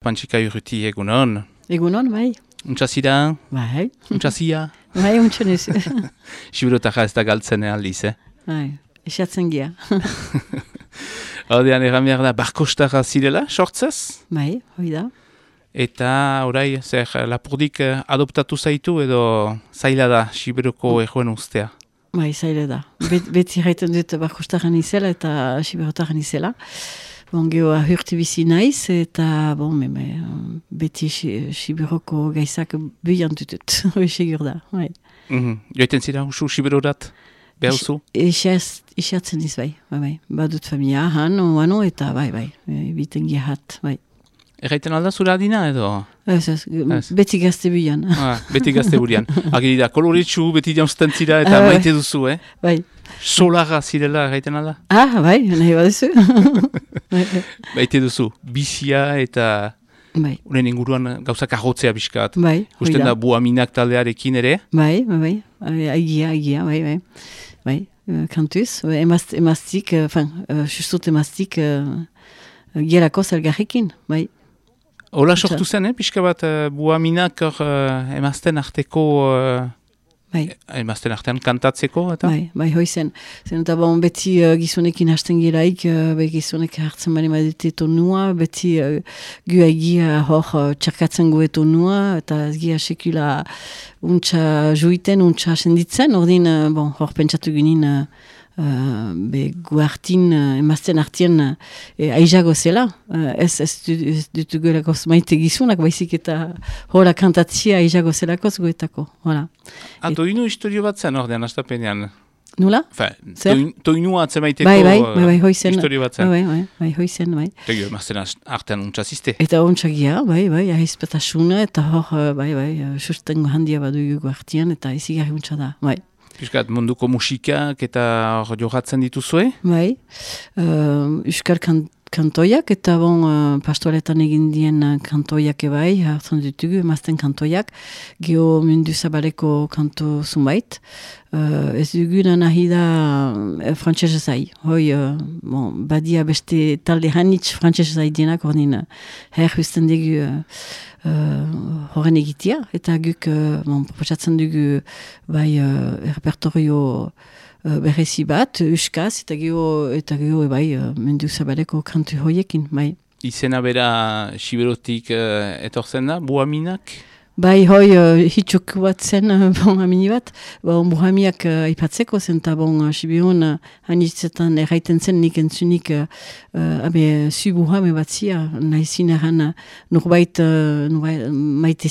Pantxika urruti egunon. Egunon, bai. Untxazira, Bai, untxazia. bai, untxon ez. Siberotaka ez da galtzen aldiz, eh? bai, esatzen gia. Hordean egan behar da, barkostara zirela, sortzez? bai, hoi da. Eta orai, zer, lapurdik eh, adoptatu zaitu edo zaila da Siberoko ejoen ustea. Bai, zaila da. Bet, beti gaiten dut barkostaran izela eta siberotaran izela. Bon, geho ahurti bizi naiz eta bon, me, me, beti si- siberoko gaizak bihan dutut. Segur da, bai. Mhm. Joiten zira, usu Siberorat? Behuzu? Ixaz- Ixatzen iz, bai, bai, bai. Badut familia han, oano, eta bai, bai, e, biten gehat, bai. Erraiten alda zura adina edo? Ez, ez, Ez. beti gazte bihan. Ah, beti gazte burian. Agiri da, koloretsu beti jauzten zira eta Ah, bai. maite duzu, eh? bai. Solarra zirela erraiten alda? Ah, bai, nahi baduzu. bai, bai. Maite duzu, bizia eta bai. unen inguruan gauzak agotzea biskat. Bai, hoi Usten da buaminak taldearekin ere. Bai, bai, bai. Ai- Aigia, aigia, bai, bai. Bai, eh, kantuz. Eh, Emazt, emaztik, eh, enfin, uh, justut emaztik uh, gerako zelgarrekin, bai. Hola sortu zen, eh? pixka bat uh, buaminak hor uh, emazten arteko, uh, Bai, emazten artean kantatzeko, eta? bai, bai, hoi zen. Zen eta bon, beti uh, gizonekin hasten geraik, uh, bai gizonek hartzen bali madete tonua, beti uh, gu aigia hor uh, txarkatzen gu tonua, eta ez gia sekula untxa juiten, untxa senditzen, ordin, uh, bon, hor pentsatu ginen, uh, uh, be gu hartin, uh, emazten hartien uh, aizago zela, uh, ez, ez, du, ez dutugelako maite gizunak, baizik eta hola kantatzia aizago zelakoz guetako, hola. Ah, toinu historio bat zen ordean, astapenean. Nula? Toin- toinua atzemaiteko Bai, bai, bai, bai, hoizen. historio bat zen. Bai, bai, bai, hoizen, bai. Tegio, emazten artean untxaziste. Eta ontsagia, bai, bai, ahizpetasuna, eta hor, eh, bai, bai, eh, sustengo handia badu jugu artian, eta izigarri untsa da, bai. Piskat munduko musikak eta hor jogatzen dituzue. Bai, uh, Euskal kan, kantoiak, eta bon, uh, pastoretan egin dien uh, kantoiak ebai, hartzen ditugu, emazten kantoiak, geho mundu zabaleko kanto zunbait. Uh, ez duguna nahi da uh, frantzese zai. Hoi, uh, bon, badia beste talde hanitz frantzese zai dienak, ordin, uh, her husten dugu uh, uh, horren egitea, eta guk, uh, bon, proposatzen dugu, bai, uh, repertorio uh, berrezi bat, euskaz, eta geho, eta geho, bai, uh, mundu zabaleko kantu hoiekin, bai. Izena bera Siberotik uh, etortzen da, buaminak. Bai, hoi, uh, hitxok bat zen, uh, bon, amini bat, bon, buhamiak uh, aipatzeko zen, eta bon, uh, Sibion, uh, hanitzetan erraiten zen, nik entzunik, uh, uh, abe, zu buhame bat zia, nahi zineran, uh, norbait, uh, norbait, maite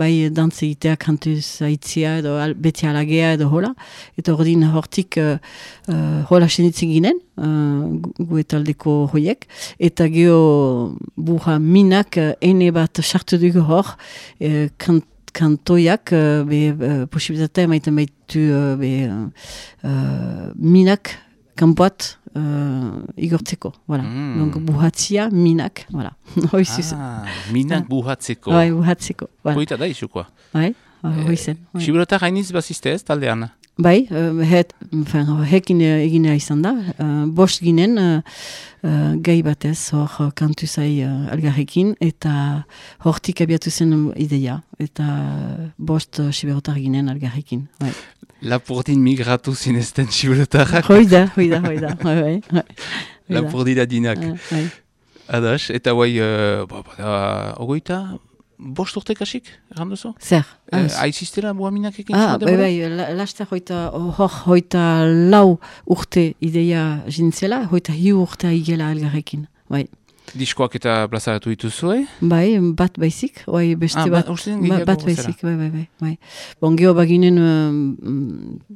bai, dantze egitea, kantu zaitzia, edo al, beti alagea, edo hola, eta ordin hortik, uh, uh, hola senitzen ginen, uh, gu- etaldeko hoiek, eta geho buha minak uh, ene bat sartu dugu hor, uh, kant, kantoiak uh, be, uh, posibilitatea maiten baitu uh, be, uh, minak kanpoat uh, igortzeko, voilà. Mm. Donc buhatzia minak, voilà. Hoi. Ah, minak buhatzeko. Bai, buhatzeko, voilà. Hoita da izukoa. Bai, hoi zen. bai. Siberotak hainiz bazizte ez, taldean. Bai, uh, het, enfin, hekin uh, egina izan da. Uh, bost ginen uh, gai batez hor uh, kantu zai uh, algarrekin eta hortik abiatu zen ideia. Eta bost uh, siberotar ginen algarrekin. Bai. Lapurdin migratu zinezten Siberotarrak. Hoi da, hoi da, hoi da. Bai, bai, bai. Adas, eta guai, uh, ba, ba, ogoita, bost urte kasik, erran duzu? Zer? Ah, Aiziztela buaminak ekin Ah, bai, bai, la, laster hoita, hor hoita lau urte ideia jintzela, hoita hiu urte igela algarrekin. Bai, Diskoak eta plazaratu dituzue. bai, bat baizik, bai, beste Ah, bat. ba- Ba, bat baizik, bai, bai, bai. bai. Bon, geho baginen uh,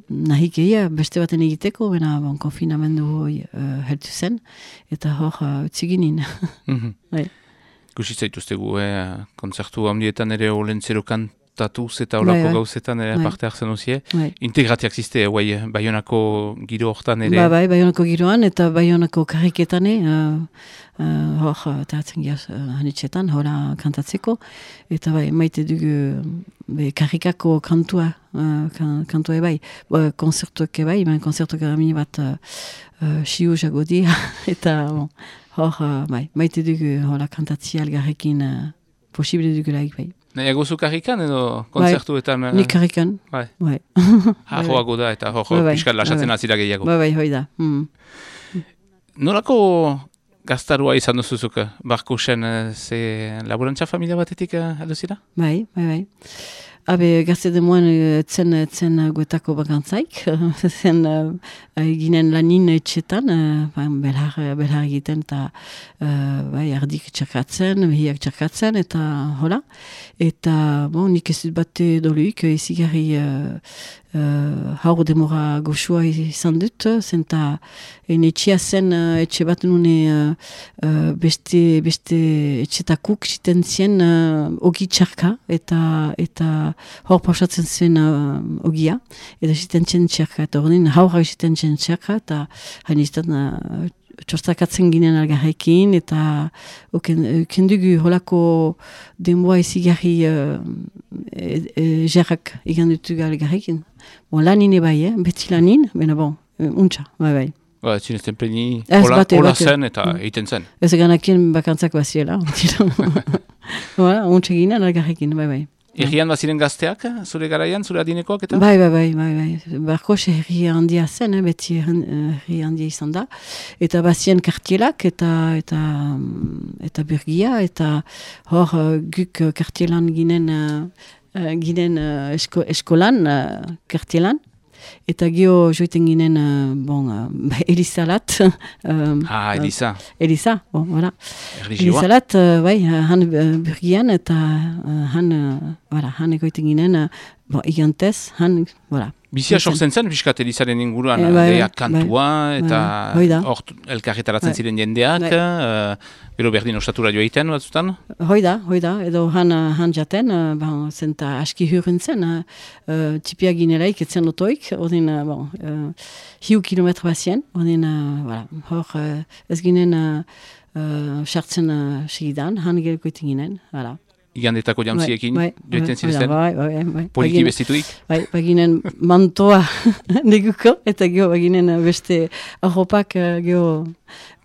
nahik egia, beste baten egiteko, bena bon, konfinamendu hoi uh, heltu zen, eta hor uh, utzi ginen. Mhm. Bai. Gusi zaituztegu, eh, kontzertu handietan ere olentzero kantatuz eta olako Bai, bai. gauzetan ere Bai. parte hartzen uzie. bai. Integratiak ziste, guai, baionako giro hortan ere. Ba, bai, baionako giroan, eta baionako karriketane, uh, uh, hor, teatzen gira uh, hanitzetan, hola kantatzeko, eta bai, maite dugu be, karrikako kantua, uh, kan, kantua ebai, ba, konzertuak ebai, ben konzertuak eramini bat uh, uh, siu jago eta bon, hor, uh, bai, maite dugu hola kantatzia algarrekin uh, posible dugulaik, bai. Nahiago zu karrikan edo konzertuetan? Bai, nik karrikan. Bai. Bai. Harroago da eta hor, Bai, bai, piskat lasatzen bai, bai. azira gehiago. Bai, bai, hoi da. Mm. Nolako gaztarua izan duzuzuk, barkusen, eh, ze laborantza familia batetik eh, heldu zira? Bai, bai, bai. Habe, gazte demoan eh, etzen, etzen uh, guetako bakantzaik, zen uh, ginen lanin etxetan, ba, belhar, belhar egiten, eta bai, ardik txarkatzen, behiak txarkatzen, eta hola. Eta, bon, nik ez dut bate doluik, izigarri uh, uh, haur demora goxua izan dut, zenta en etxea zen uh, etxe bat nune uh, beste, beste etxetakuk ziten zien uh, ogi txarka, eta, eta hor pausatzen zen uh, ogia, eta ziten zen txarka, eta hori haurrak ziten zen txarka, eta hain izan uh, txostakatzen ginen algarrekin, eta kendugu holako denboa ezigarri uh, e, e, jerrak egan dutu algarrekin. Bon, lanin ebai, eh? beti lanin, bena bon, untxa, bai bai. Ba, zinezten pleni, hola, hola zen eta egiten zen. Ez ganakien bakantzak baziela. Voilà, untxa ginen algarrekin, bai bai. Errian baziren gazteak, zure garaian, zure adinekoak eta? Bai, bai, bai, bai, bai. Barko herri handia zen, eh, beti herri handia izan da. Eta bazien kartielak eta eta eta bergia eta hor uh, guk kartielan ginen uh, uh, ginen uh, esko, eskolan uh, kartielan. Eta gio joiten ginen, uh, bon, uh, Elisalat. um, Ah, Elisa, Elisa, bon, voilà. erligioa. Elisalat, uh, bai, uh, han uh, burgian eta uh, han, uh, voilà, han egoiten ginen, uh, bon, igantez, han, voilà. Bizia Zen. sortzen zen, piskat Elisaren inguruan, Eh, eh, bai, deak kantua, bai, eta bai, hor elkarretaratzen Bai. ziren jendeak, Bai. eh, gero berdin ostatura joa batzutan. Hoi da, hoi da, edo han, uh, han jaten, uh, bon, zenta aski hurren zen, uh, uh, tipia ginelaik, etzen otoik, odin, uh, bon, uh, hiu kilometro bazien, odin, uh, voilà, hor, uh, ez ginen uh, uh, sartzen uh, segidan, han gelko iten ginen, voilà. Igandetako jantziekin, bai, joiten zirezten, Bai, bai, bai, poliki Baginen- bestituik. Bai, baginen mantoa neguko, eta geho baginen beste arropak geho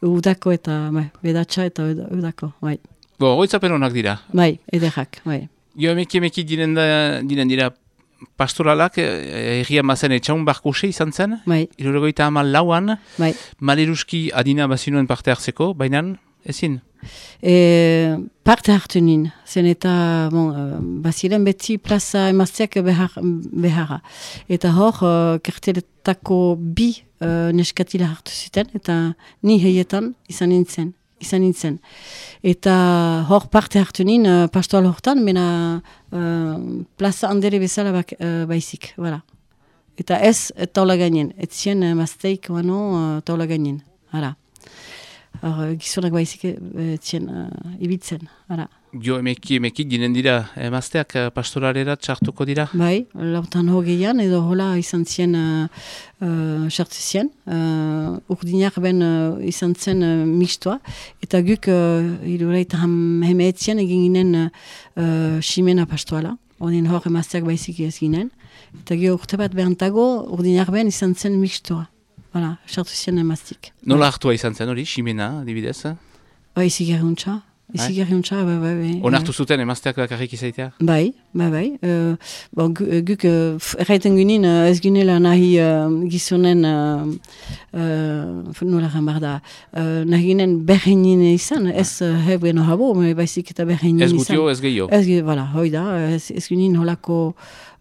udako eta bai, bedatxa eta uda- udako, bai. Bo, goitzapen honak dira. Bai, ederrak, bai. Jo, emeki emeki diren, da, diren dira pastoralak, eh, erria mazen etxaun barkose izan zen, Bai, irurogoita amal lauan, bai. maleruski adina bazinuen parte hartzeko, baina ezin. E, parte hartu nin, zen eta, bon, uh, baziren beti plaza emazteak behar, beharra. Eta hor, uh, karteletako bi uh, neskatila hartu zuten, eta ni heietan izan nintzen. izan nintzen. Eta hor parte hartu nin, uh, pastoal hortan, mena uh, plaza handere bezala bak, uh, baizik, voilà. Eta ez taula gainen, ez zien uh, mazteik wano uh, taula gainen, hala. Hor, gizonak baizik uh, zien uh, ibitzen, hala. Jo, emeki emeki diren dira emazteak eh, pastoralera txartuko dira. Bai, lautan hogeian edo hola izan zien uh, sartu zien. Uh, urdinak ben uh, izan zen uh, mixtoa. Eta guk uh, irureita ham hemeetzien egin ginen uh, ximena pastoala. Odin hor emazteak baizik ez ginen. Eta gero urte bat behantago urdinak ben izan zen mixtoa. Hala, sartu zien emaztik. Nola hartua izan zen hori, ximena, adibidez? Bai, izigarri untxa. Izigarri untxa, bai, bai, bai. Onartu zuten emazteak bakarrik izaitea? Bai, bai, bai. Uh, bon, gu- guk uh, erraiten ginen uh, ez ginela nahi uh, gizonen uh, uh, nola jamar da uh, nahi ginen berreinin izan, ez uh, hebeno habo, baizik eta berreinin Ez izan. gutio, ez gehiago. Ez, gi- voilà, hoi da, ez, ez ginen holako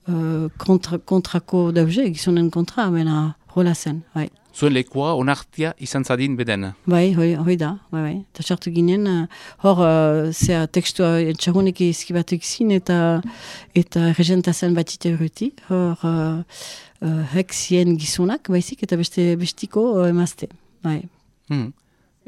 uh, kontra, kontrako dauze, gizonen kontra, bena hola zen, bai. Zuen lekua onartia izan zadin beden. Bai, hoi, hoi da, bai, bai. Eta sartu ginen, uh, hor, uh, zea tekstua txagunek izkibatu ikzin eta eta regentazen batite urruti, hor, uh, uh, hek zien gizonak, baizik, eta beste bestiko uh, emazte, bai. Hmm.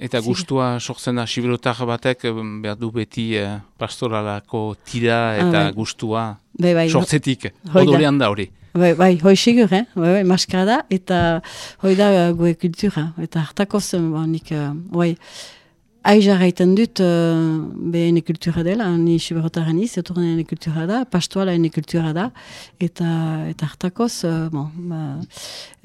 Eta gustua sortzen da, siberotar batek eh, behar du beti eh, pastoralako tira eta bai. gustua Bai, bai, sortzetik. Hoi da. Hori. bai, bai, hoi sigur, eh? bai, bai, maskara da, eta hoi da uh, goe kultura, eta hartako zen, ba, nik, uh, bai, Aiza gaiten dut, uh, be ene kultura dela, ni siberotaren iz, etorren kultura da, pastoala ene kultura da, eta eta hartakoz, uh, bon, ba,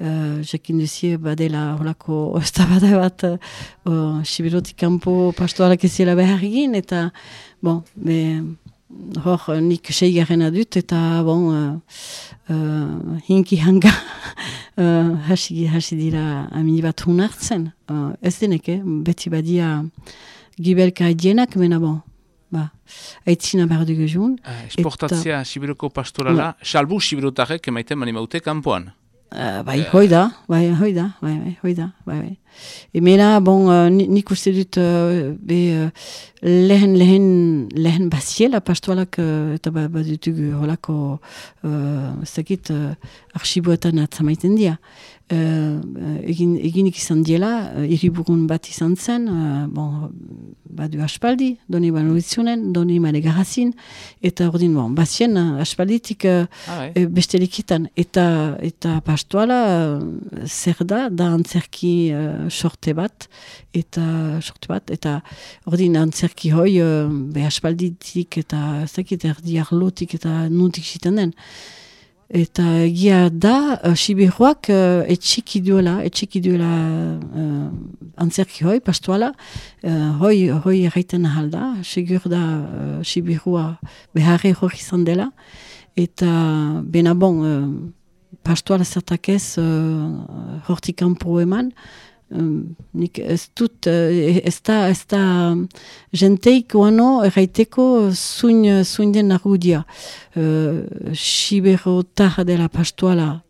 uh, jakin duzie badela horlako estabada bat uh, siberotik kanpo pastoalak eziela behar egin, eta bon, be, hor nik seigarren adut, eta bon, uh, uh, hinki hanga uh, hasi, hasi dira amini bat hunartzen. Uh, ez deneke, beti badia gibelka edienak, mena bon. Ba, aitzina behar dugu joan. Uh, esportatzea eta... Sibiroko pastorala, salbu Sibirotarek emaiten mani maute kanpoan. Uh, bai, uh, hoi da, bai, hoi da, bai, bai, hoi da, bai, bai. Emena, bon, uh, nik uste dut uh, be, uh, lehen, lehen, lehen basiela pastoalak uh, eta ba, ba dutugu holako uh, zekit uh, arxiboetan atzamaiten dia. Uh, egin, eginik izan diela, uh, iriburun bat izan zen, uh, bon, badu aspaldi, doni banu izunen, doni garazin, eta ordin, bon, bazien uh, aspalditik uh, ah, e, bestelikitan, eta, eta pastoala uh, zer da, da antzerki uh, sorte bat, eta sorte bat, eta ordin antzerki hoi, uh, be aspalditik, eta zekit erdi arlotik, eta nuntik ziten den, Eta egia da, uh, Sibiruak uh, etxiki duela, etxiki duela uh, antzerki hoi, pastuala, uh, hoi, hoi erraiten ahal da, segur da uh, Sibirua beharre hori izan dela, eta bena bon, uh, pastuala zertakez uh, hortik kanpo eman, nik ez dut, ez da, ez da jenteik oano erraiteko zuin, zuin den argudia. Uh, Sibero taha dela pastuala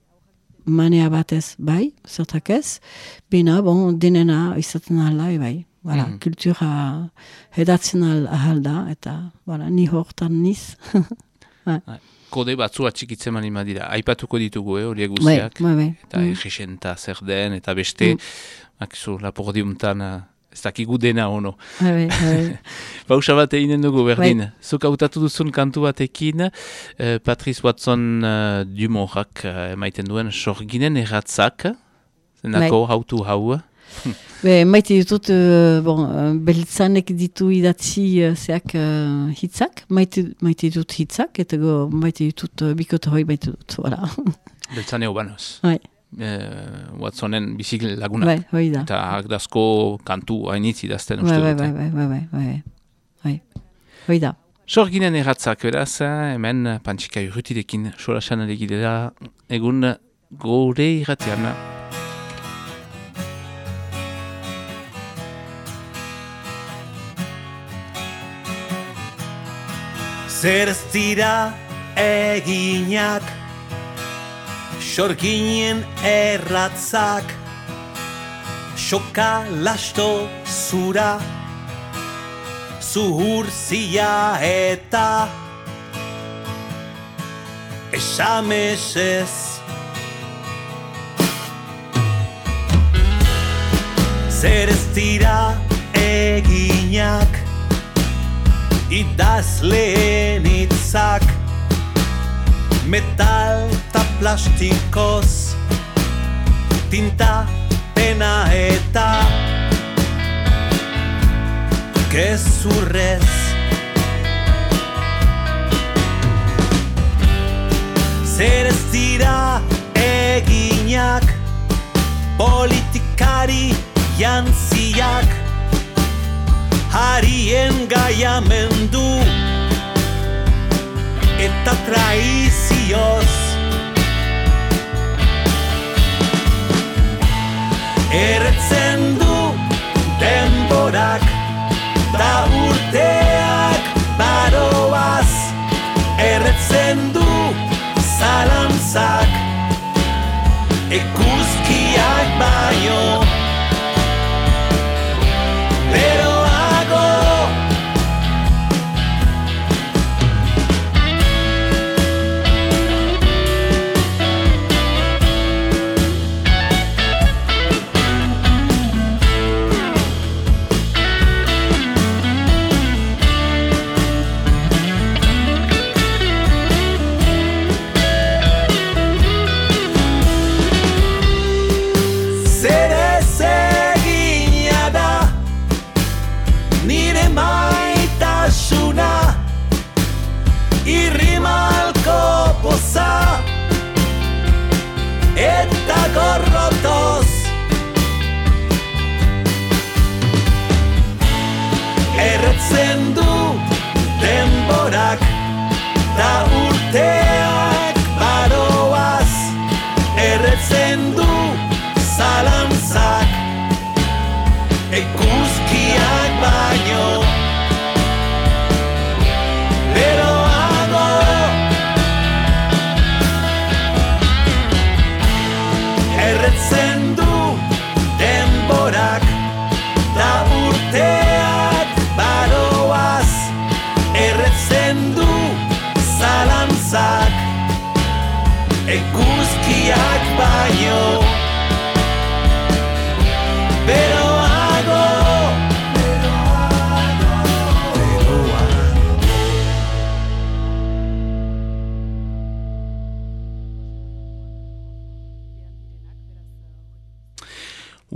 manea batez, bai, zertak ez, bina, bon, denena izaten ala, e, bai. Voilà, mm. kultura hedatzen ahal da, eta voilà, ni hortan niz. bai kode batzu atxikitzen mani madira. Aipatuko ditugu, eh, horiek guztiak. Bai, bai, eta mm. zer den, eta beste, mm. akizu, lapordiumtan, uh, ez dakigu dena ono. Bai, bai. Bauza bat eginen dugu, berdin. Bai. Zuk hautatu duzun kantu batekin, uh, Patrice Watson uh, Dumorak uh, emaiten duen, sorginen erratzak, zenako bai. hautu hau. Be, maite ditut, uh, bon, uh, beltzanek ditu idatzi uh, zeak uh, hitzak, maite, maite ditut hitzak, eta go, maite ditut uh, bikot hoi maite dut, voilà. Beltzane obanoz. Bai. Uh, Watsonen bizik lagunak. Bai, hoi da. Eta agdazko kantu hainitzi dazten uste bai, bai, bai, bai, bai, bai, bai, hoi da. Sorginen erratzak beraz, hemen pantxika urrutirekin solasan alegidera egun gore irratiana. Zer ez dira eginak Sorginen erratzak Soka lasto zura Zuhur zia eta Esamesez Zer ez dira eginak idaz lehen Metal eta plastikoz Tinta, pena eta. Gezurrez Zer ez dira eginak Politikari jantziak harien gaiamendu eta traizioz. Erretzen du denborak da urteak baroaz. Erretzen du zalantzak ekuzkiak baino. Zalantzak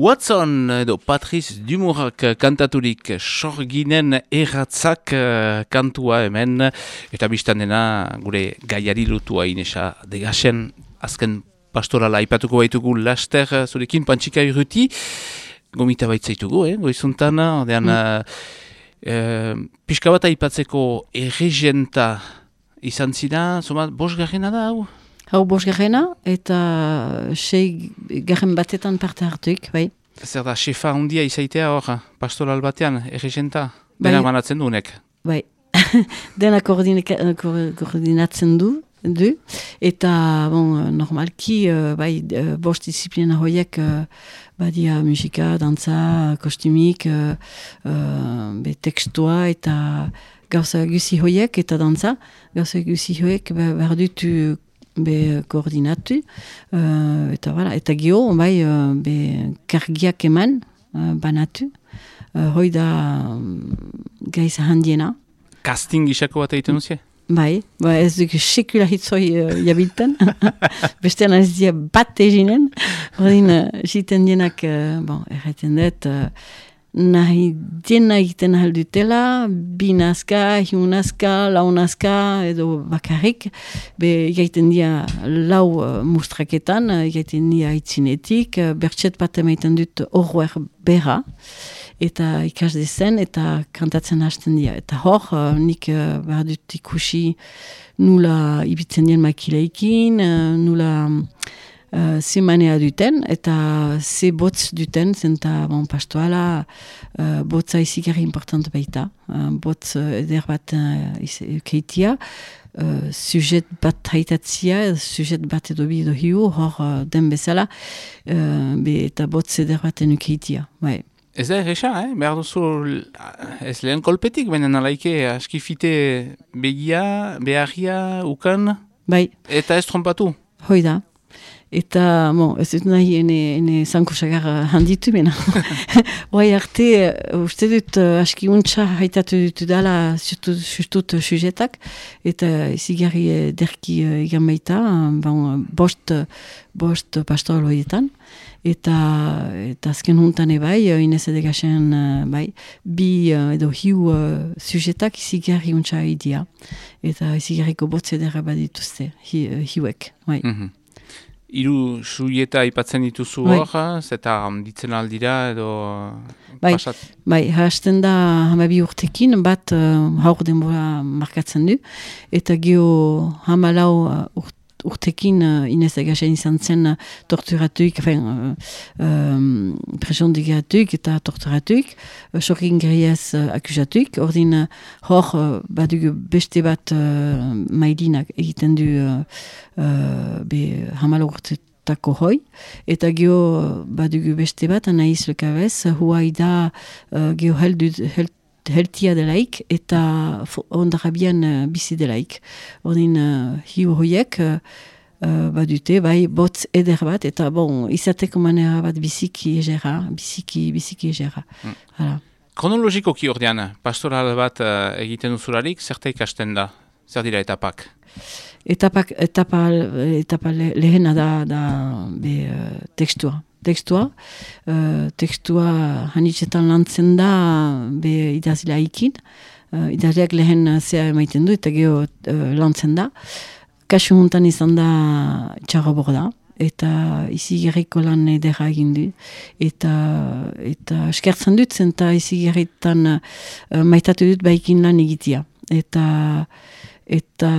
Watson edo Patrice Dumourak kantaturik sorginen erratzak eh, kantua hemen eta biztan dena gure gaiari lutua inesa degasen azken pastorala aipatuko baitugu laster eh, zurekin pantxika irruti gomita baitzaitugu, eh, goizuntan, ordean mm. eh, pixka bat aipatzeko erregenta izan zira, zoma, bos garrena da, hau? Hau bos garrena eta sei garren batetan parte hartuik, bai. Zer da, xefa hundia izaitea hor, pastoral batean, erregenta, Bai. denak banatzen duenek. Bai, dena koordinatzen du, du, eta bon, normalki eh, bai, eh, bost disiplina horiek eh, badia musika, dantza, kostumik, be tekstua eta gauza guzi horiek eta dantza, gauza guzi horiek be- behar dutu be koordinatu, eh, eta, voilà, eta gio, bai, eh, be kargiak eman, eh, banatu, uh, hoi da mm, gaiz handiena, Casting isako bat egiten duzie? Bai, ba ez duk sekula hitzoi uh, jabilten. Bestean ez dia bat eginen. Ordin, uh, jiten dienak, uh, bon, erraiten dut, uh, nahi dena egiten aldutela, bi nazka, hiu nazka, lau nazka, edo bakarrik, be gaiten dia lau uh, mustraketan, uh, gaiten dia itzinetik, uh, bertxet bat emaiten dut horroer berra, eta ikas dezen, eta kantatzen hasten dira. Eta hor, uh, nik uh, behar dut ikusi nula ibitzen dien makileikin, uh, nula uh, ze manea duten, eta ze botz duten, zenta bon, pastoala uh, botza izigarri important baita. Uh, botz uh, eder bat uh, keitia, Uh, sujet bat haitatzia, sujet bat edo bi edo hiu, hor uh, den bezala, uh, be, eta botz eder bat enukeitia. Bai. Ez da erresa, eh? behar duzu ez lehen kolpetik, baina nalaike askifite begia, beharria, ukan, Bai, eta ez trompatu. hoi da. Eta, bon, ez dut nahi ene, ene zanko sagar handitu bena. Hoai arte, eh, uste dut uh, aski untxa haitatu dut dala sustut, sujetak, eta izigarri derki egan baita, bon, bost, uh, bost pastoral horietan. Eta, eta azken huntan ebai, Inez edegasen, bai, bi edo hiu uh, sujetak izigarri untxa idia. Eta izigarriko botze dara badituzte, hi, uh, hiuek, bai. Mhm. Hiru suieta aipatzen dituzu Bai. hor, eta ditzen aldira edo Bai. pasat. Bai, hasten da hamabi urtekin, bat uh, haur denbora markatzen du, eta geho hamalau uh, urt- urtekin uh, Inez Egasen izan zen uh, torturatuik, enfin, uh, um, presondigatuik eta torturatuik, uh, sokin geriaz uh, akusatuik, ordin uh, hor uh, badugu beste bat uh, maidinak egiten du uh, uh, be hamalau urtetako hoi, eta geho badugu beste bat, anaiz lekabez, huai da uh, geho heldu, hel, heltia delaik eta ondarabian uh, bizi delaik. Ordin uh, hiu hoiek uh, uh, badute, bai, botz eder bat, eta bon, izateko manera bat biziki egera, biziki, biziki egera. Hala. Kronologikoki ordean, pastoral bat eh, egiten duzularik, zerta ikasten da? Zer dira etapak? Etapak, etapa, etapa le- lehena da, da be, uh, tekstua. Tekstua, uh, tekstua hanitzetan lantzen da be idazilaikin. Uh, idazleak lehen uh, zea emaiten du eta geho uh, lantzen da. Kasu hontan izan da txarra borda eta izi lan edera egin du. Eta, eta eskertzen dut zen eta izi gerritan uh, maitatu dut baikin lan egitea. eta eta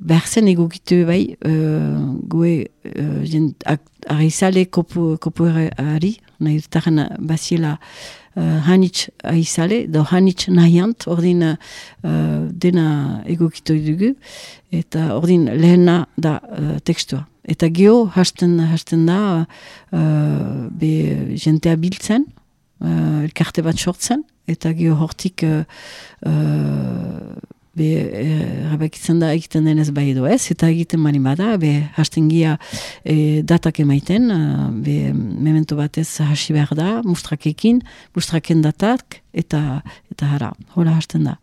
behar zen egokitu bai uh, goe uh, jent, aizale kopu, kopuari nahi dutaren baziela uh, hanitz aizale do hanitz nahiant ordin uh, dena egokitu dugu. Eta ordin lehena da uh, tekstua. Eta geho hasten, hasten da uh, be jentea biltzen uh, elkarte bat sortzen. Eta geho hortik uh, be erabakitzen da egiten denez bai edo ez, eta egiten mani bada, be hasten gia e, datak emaiten, be memento batez hasi behar da, mustrakekin, mustraken datak, eta eta hara, hola hasten da.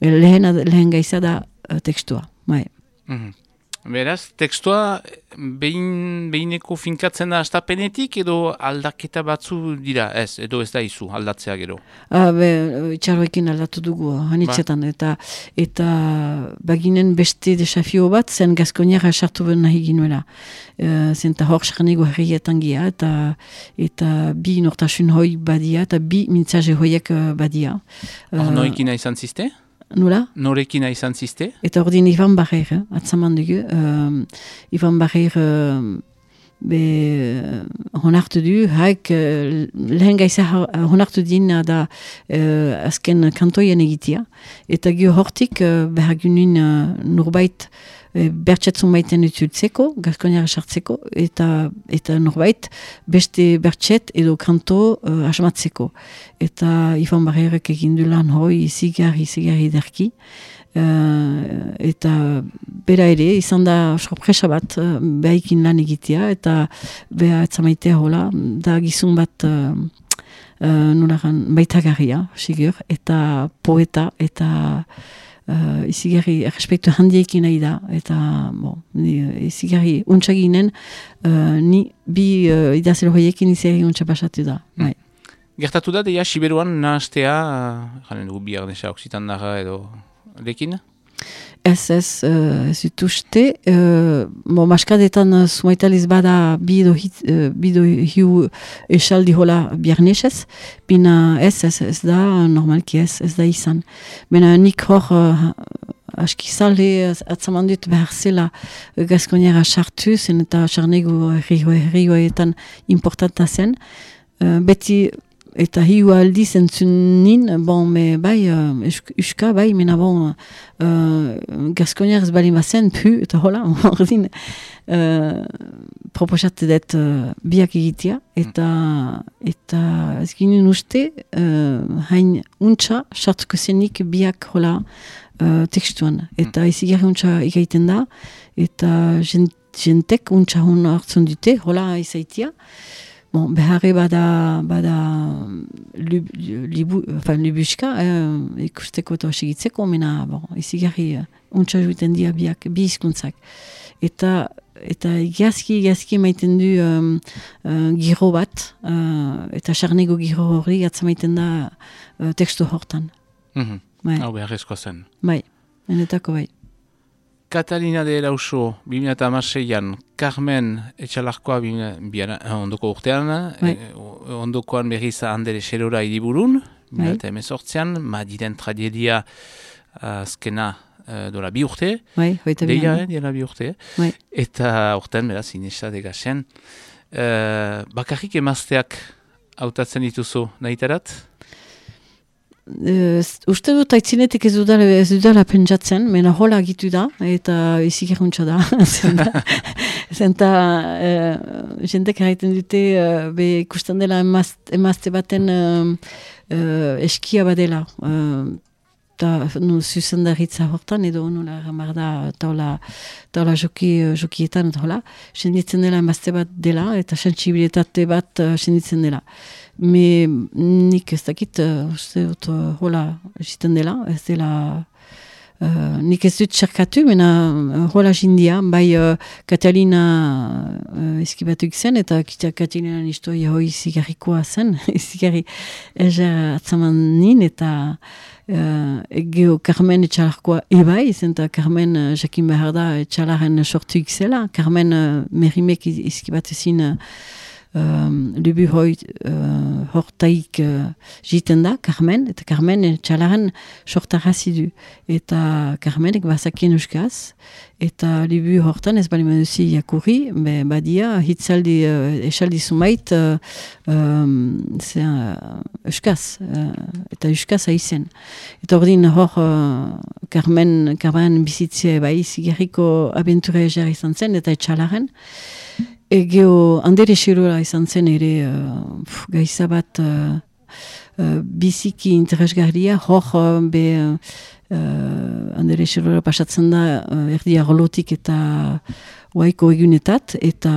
Be, lehen, lehen gaiza da tekstua, bai. Mm Beraz, tekstua behin, behineko finkatzen da astapenetik edo aldaketa batzu dira, ez, edo ez da izu aldatzea gero? Ah, be, itxarroekin aldatu dugu, hanitzetan, ba. eta eta baginen beste desafio bat, zen gazkoniara sartu ben nahi ginuela. E, zen ta hor sarnego herrietan gia, eta, eta bi nortasun hoi badia, eta bi mintzaje hoiek eh, badia. Hor uh, noikina izan ziste? Nola? Norekina izan ziste? Eta ordin Ivan Barrer, eh? atzaman dugu. Uh, Ivan Barrer uh, be uh, honartu du, haik uh, lehen gaiza honartu dina da uh, azken kantoien egitea. Eta gio hortik uh, behar gynuin uh, nurbait e, bertsetzun baiten utultzeko, gazkoniara sartzeko, eta, eta norbait beste bertset edo kanto uh, asmatzeko. Eta Ifan Barrerek egin du lan hoi izigarri, izigarri derki. Uh, eta bera ere, izan da sorpresa bat uh, behikin lan egitea, eta beha etzamaitea hola, da gizun bat uh, uh, nolagan baitagarria, sigur, eta poeta, eta uh, izigarri errespektu handiekin nahi da, eta bon, izigarri untsaginen, uh, ni bi uh, idazero hoiekin izigarri untsapasatu da. Hmm. Bai. Gertatu da, deia, Siberuan nahaztea, janen dugu bihar desa oksitan daga edo dekin? Ez, ez, uh, ez uste. Uh, bo, maskadetan sumaitaliz bada bido, hit, uh, bido hiu esaldi hola biarnesez, bina ez, ez, ez da, normalki ez, ez da izan. Bena nik hor, uh, aski salde, atzaman dut behar zela gazkoniera sartu, zen eta sarnego herrioetan importanta zen. Uh, beti eta hiu aldi zentzunin, bon, me, bai, uh, uska, bai, mena bon, uh, gaskonier ez bali mazen, pu, eta hola, ordin, uh, proposat dut uh, biak egitea, eta, eta ez ginen uste, uh, hain untxa, sartuko zenik biak hola uh, tekstuan, eta ez igarri untxa ikaiten da, eta jentek untxa hon hartzun dute, hola izaitia, Bon, beharre bada, bada lub, libu, enfin, lubuska, eh, ikusteko eta osigitzeko, mena, bon, izigarri, uh, untsa juiten dia biak, bi izkuntzak. Eta, eta gazki, gazki maiten du um, uh, giro bat, uh, eta sarnego giro hori atzamaiten da uh, tekstu hortan. Mm -hmm. Hau beharrezko zen. Bai, enetako bai. Katalina de Elauso, 2006an, Carmen Etxalarkoa ondoko urtean, bai. e, ondokoan berriz handere xerora idiburun, 2008an, Madiren tragedia azkena uh, dola bi urte, bai, deia, eh, diela bi urte, bai. eta urtean, beraz, inesa degazen. Uh, bakarrik emazteak hautatzen dituzu nahitarat? Uh, uste dut aitzinetik ez dudala, ez dudala pentsatzen, mena hola agitu da, eta izik erruntza da. Zenta, uh, jendek erraiten dute, uh, be ikusten dela emazte baten uh, uh, eskia badela. Uh, ta, nu, zuzendaritza hortan, edo nula ramar da taula, taula joki, jokietan, eta hola, senditzen dela emazte bat dela, eta sensibilitate bat senditzen dela. Me nik ez dakit, uste dut, hola, jiten dela, ez dela, uh, nik ez dut txerkatu, mena hola jindia, bai uh, Katalina uh, eskibatuk zen, eta kita Katalina nisto hoi zigarrikoa zen, zigarri ezer atzaman nin, eta uh, geho Carmen etxalarkoa ebai, zen eta Carmen uh, jakin behar da etxalaren sortu ikzela, Carmen uh, merimek izkibatu zin uh, um, lubu hoi uh, hortaik uh, jiten da, Carmen, eta Carmen txalaren sortarazi du. Eta Carmenek bazakien euskaz, eta lubu hortan ez bali maduzi jakurri, be, badia hitzaldi, uh, esaldi sumait uh, um, zera, euskaz, uh, eta euskaz haizen. Eta ordin hor uh, Carmen, Carmen bizitzea bai, zigarriko abentura ejar izan zen, eta etxalaren. Egeo, andere xerola izan zen ere, uh, gaiza bat uh, uh, biziki interesgarria, hor uh, be uh, andere xerola pasatzen da uh, erdia golotik eta waiko egunetat, eta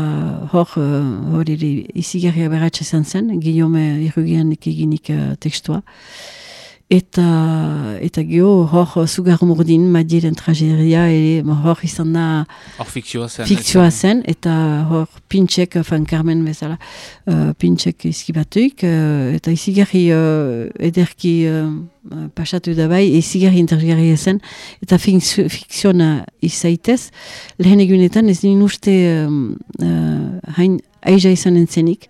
hor, uh, hor ere izigarria beratxe izan zen, Guillaume irrugian eginik uh, tekstua. Eta, eta geho, hor, zugar mordin, madiren trageria, ere, hor izan da Hor fikzioa zen. fikzioa zen, eta hor pintxek, fan Carmen bezala, uh, pintxek izkibatuik, uh, eta izigarri uh, ederki uh, pasatu da bai, izigarri interesgarri zen, eta fikzio- fikziona izaitez, lehen egunetan ez nien uste um, uh, hain aiza izan entzenik,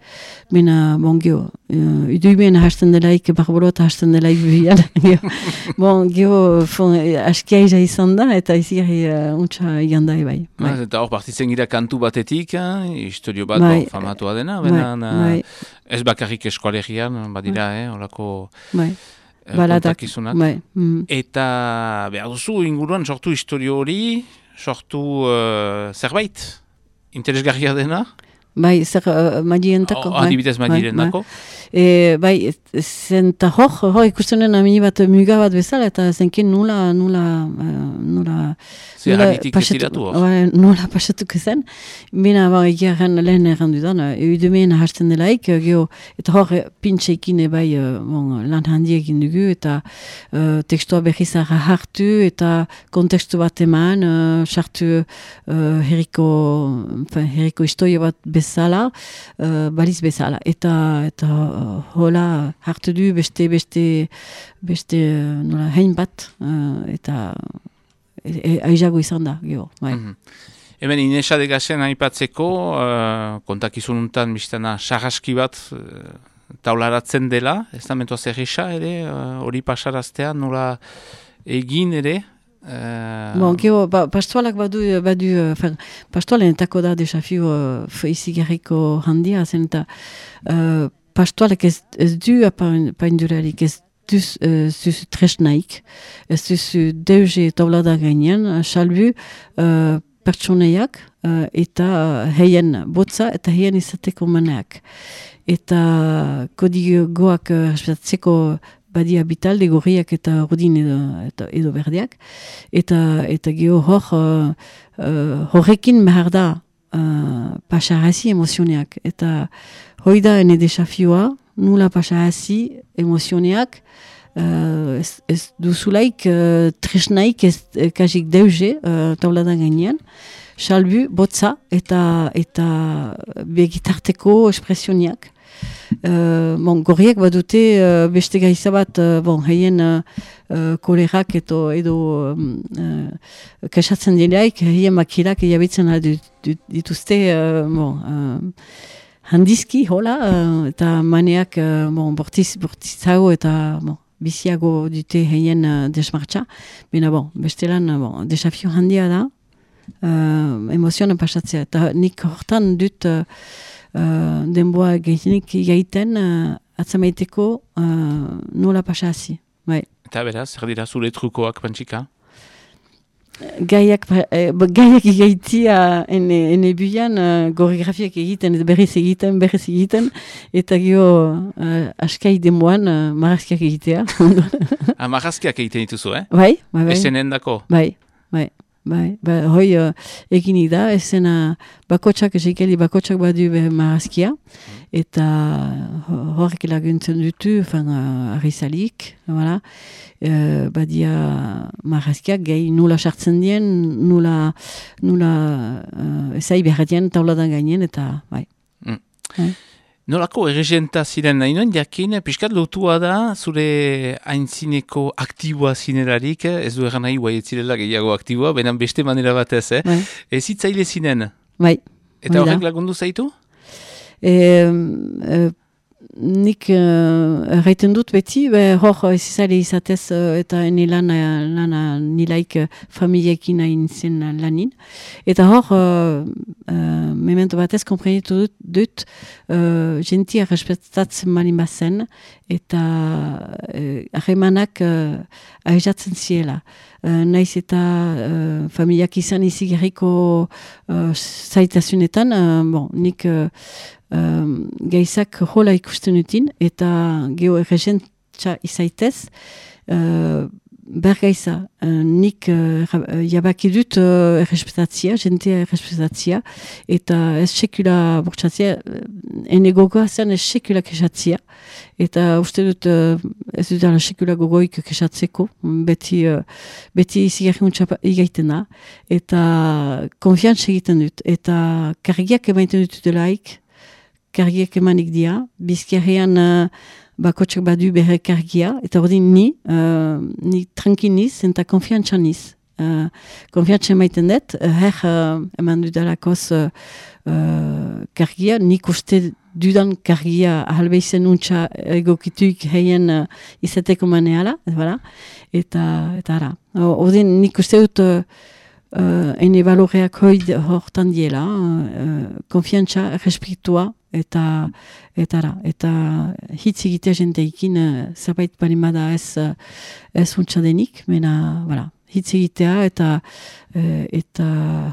Bena, bon, geho, uh, uduimen hasten delaik, barbolot hasten delaik bian, geho, bon, geho, fon, eh, aski aiza izan da, eta izigarri uh, untsa iganda bai. Ah, Eta hor partitzen gira kantu batetik, eh, historio bat Bai. famatua dena, Bai, benen, bai, ez bakarrik eskualerian, badira, eh, horako bai, eh, baladak, kontakizunak. bai, mm. Eta behar duzu inguruan sortu historio hori, sortu uh, zerbait, interesgarria dena, bai, zer, uh, madientako, oh, adibidez madiren dako. E, bai, zen ta hor, hor ikustenen amini bat muga bat bezala, eta zenkin nula, nula, uh, nula, Ze nula diratu hor. bai, nula pasatuko zen, bina ba, egiaren lehen errandu da, eudemeen hasten delaik, eh, geho, eta hor eh, pintxekin bai, eh, bon, lan handi egin dugu, eta uh, tekstua berriz arra hartu, eta kontekstu bat eman, uh, sartu uh, herriko, herriko historia bat bezala, uh, baliz bezala. Eta, eta uh, hola hartu du beste, beste, beste, uh, nola, hein bat, uh, eta aizago izan da, geho, bai. Mhm. Hemen Inesa de Gazen aipatzeko, uh, kontakizun untan biztana sarraski bat uh, taularatzen dela, ez da mentua zerrisa ere, uh, hori pasaraztea nola egin ere. Uh, Bon, geho, ba, pastoalak badu, badu uh, fer, pastoalenetako da desafio uh, izigarriko handia, zen eta uh, pastoalak ez, ez du apain- apaindurarik, ez duz, uh, zuz tresnaik, ez duzu deuze taulada gainean, uh, salbu uh, pertsoneiak uh, eta uh, heien botza eta heien izateko maneak. Eta kodigoak uh, respetatzeko badia bitalde gorriak eta rodin edo, eta, edo berdiak. Eta, eta geho hor, uh, uh, horrekin behar da uh, pasarazi emozioneak. Eta hoi da ene desafioa, nula pasarazi emozioneak, uh, ez, ez duzulaik uh, tresnaik ez eh, kasik deuze uh, tauladan gainean, salbu, botza eta eta begitarteko espresioniak. Uh, bon, gorriak badute uh, beste gaiza bat, uh, bon, heien uh, uh, kolerak edo, edo um, uh, kasatzen direaik, heien makirak eabitzen aldu dituzte, uh, bon, uh, handizki, hola, uh, eta maneak, uh, bon, bortiz, bortizago eta, bon, biziago dute heien uh, desmartxa. Bena, bon, bestelan, uh, bon, desafio handia da, uh, emozionen pasatzea. Eta nik hortan dut uh, uh, denboa gehienik gaiten uh, atzamaiteko uh, nola pasazi. Bai. Eta beraz, zer dira zure trukoak pantxika? Gaiak, eh, gaiak egaitia ene, ene buian uh, goreografiak egiten, berriz egiten, berriz egiten, eta gio uh, askai denboan uh, marazkiak egitea. Amarazkiak egiten dituzu, eh? bai, bai, bai. Esenen dako. Bai, bai, bai, bai, hoi uh, eginik da, esena bakotsak, esekeli bakotsak badu be marazkia, eta ho- horrek laguntzen dutu, fan, uh, arrizalik, voilà. Uh, badia marazkiak gehi nula sartzen dien, nula, nula uh, ezai behar dien tauladan gainen, eta bai. Nolako erregenta ziren nahi nuen, jakin, pixkat lotua da, zure haintzineko aktiboa zinerarik, eh? ez du egan nahi, guai ez zirela gehiago aktiboa, benan beste manera batez, eh? Bai, Ez zinen, bai. eta horrek lagundu zaitu? E, e, nik uh, erraiten dut beti, be, hor ezizare izatez uh, eta ene lana, lana nilaik uh, familiekin hain zen lanin. Eta hor, uh, uh, memento batez komprenitu dut, dut uh, gentia respetatzen malin bazen eta uh, arremanak uh, aizatzen ziela. Uh, naiz eta uh, familiak izan izi gerriko uh, zaitasunetan, uh, bon, nik uh, um, gaizak hola ikusten utin, eta geho errezentza izaitez, uh, bergaiza, uh, nik uh, jabaki dut uh, errespetatzia, jentea errespetatzia, eta ez sekula bortzatzia, ene gogoa zen ez sekula kesatzia, eta uste dut uh, ez dut ala sekula gogoik kesatzeko, beti, uh, beti zigarri untsa igaitena, eta konfiantz egiten dut, eta kargiak emaiten dut delaik, kargiak emanik dia, bizkerrean uh, bakotxak badu berre kargia, eta hori ni, uh, ni tranquil niz, eta konfiantza niz. Uh, konfiantza emaiten dut, uh, her uh, eman dudalakoz uh, uh, kargia, nik uste dudan kargia ahalbeizen untxa egokituik heien uh, izateko maneala, voilà. eta, eta ara. Hori nik uste dut uh, uh, ene baloreak hoi hortan diela, uh, konfiantza, respektua, eta eta ara, eta hitz egitea jenteikin uh, zerbait balimada ez uh, ez untsa denik, mena, voilà, hitz egitea eta uh, eta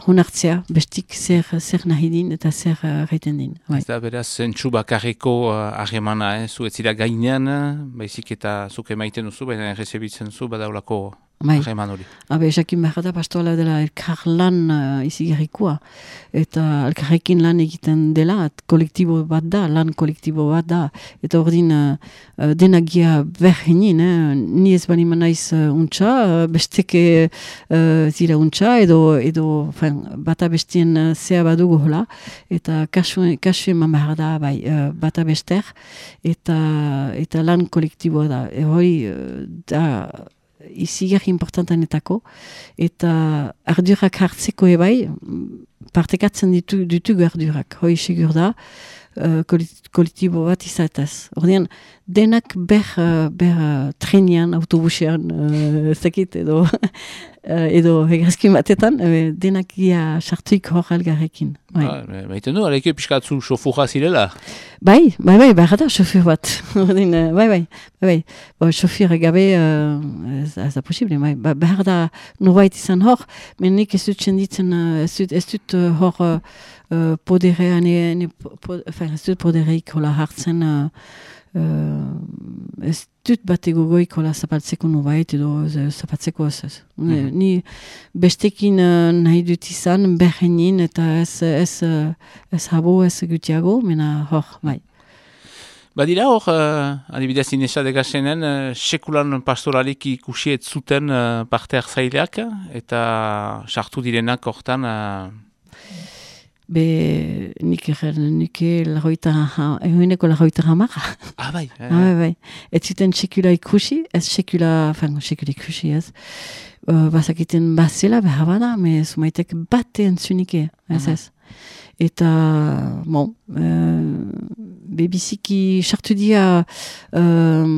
honartzea bestik zer, zer nahi din eta zer uh, reiten din. Bai. Ez da beraz, zentsu bakarriko uh, eh? zu ez zira gainean, baizik eta zuke maiten duzu, baina errezebitzen zu badaulako Bai. Hori. Habe, jakin behar da pastoala dela elkar lan uh, izigarrikoa. Eta elkarrekin lan egiten dela, kolektibo bat da, lan kolektibo bat da. Eta hor din, uh, uh, denagia berrenin, eh? ni ez bani manaiz uh, untxa, uh, besteke uh, zira untxa, edo, edo fin, bata bestien uh, zea badugu hola. Eta kasu, kasu eman behar da, bai, uh, bata bester, eta, eta lan kolektiboa da. E hori, uh, da, izigarri importantanetako, eta ardurak hartzeko ebai, partekatzen ditu, ditugu ardurak, hoi segur da, kolektibo bat izatez. Ordean, denak ber, uh, ber uh, trenian, autobusean, uh, zekit edo, edo egrazkin batetan, denak ia sartuik hor algarrekin. Bai. Ba, Maiten du, aleke piskatzu sofuja zirela? Bai, bai, bai, behar da, sofir bat. Uh, bai, bai, bai, bai. Bo, sofir gabe, uh, ez, da posible, bai. Ba, behar da, nubait izan hor, menik ez dut txenditzen, uh, ez dut, hor uh, uh, poderea, ne, ne, po, ez dut podereik hola hartzen, uh, uh, ez dut bat egogoik hola zapaltzeko nubait edo zapaltzeko ez ez. Mm Ni bestekin uh, nahi dut izan, berrenin eta ez, ez, ez habo, ez gutiago, mena hor, bai. Badira hor, uh, adibidez inesa degasenen, uh, sekulan pastoralik ikusiet zuten uh, parte arzaileak, eta sartu direnak hortan Be, nik egin, nik lagoita, eguineko lagoita hamara. Ah, bai. Ah, bai, bai. Ez zuten sekula ikusi, ez sekula, fango, sekula ikusi, ez. Uh, bazakiten bazela, behar bada, me sumaitek bate entzunike, ez ez. Eta, bon, uh, bebiziki sartu dia, uh,